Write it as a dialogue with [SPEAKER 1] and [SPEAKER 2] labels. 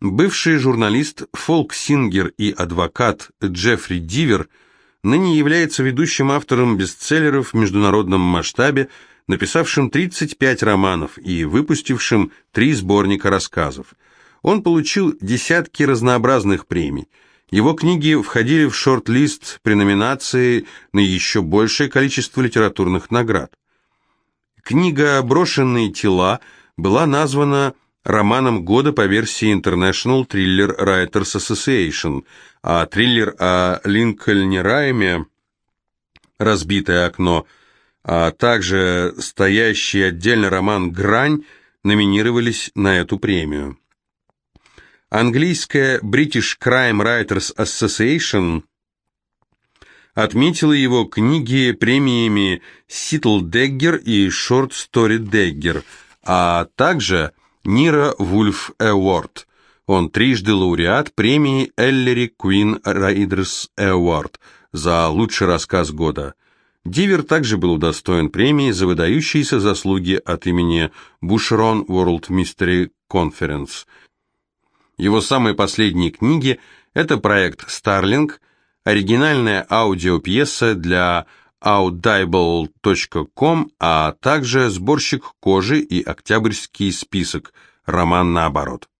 [SPEAKER 1] Бывший журналист, фолк-сингер и адвокат Джеффри Дивер ныне является ведущим автором бестселлеров в международном масштабе, написавшим 35 романов и выпустившим три сборника рассказов. Он получил десятки разнообразных премий. Его книги входили в шорт-лист при номинации на еще большее количество литературных наград. Книга «Брошенные тела» была названа романом года по версии International Thriller Writers Association, а триллер о Линкольне Райме «Разбитое окно», а также стоящий отдельно роман «Грань» номинировались на эту премию. Английская British Crime Writers Association отметила его книги премиями Ситл Деггер и Short Story Деггер, а также – Нира Вульф Эворд. Он трижды лауреат премии Эллери Куин Райдерс Эворд за лучший рассказ года. Дивер также был удостоен премии за выдающиеся заслуги от имени Бушерон World Mystery Conference. Его самые последние книги – это проект «Старлинг», оригинальная аудиопьеса для audible.com, а также сборщик кожи и октябрьский список, роман наоборот.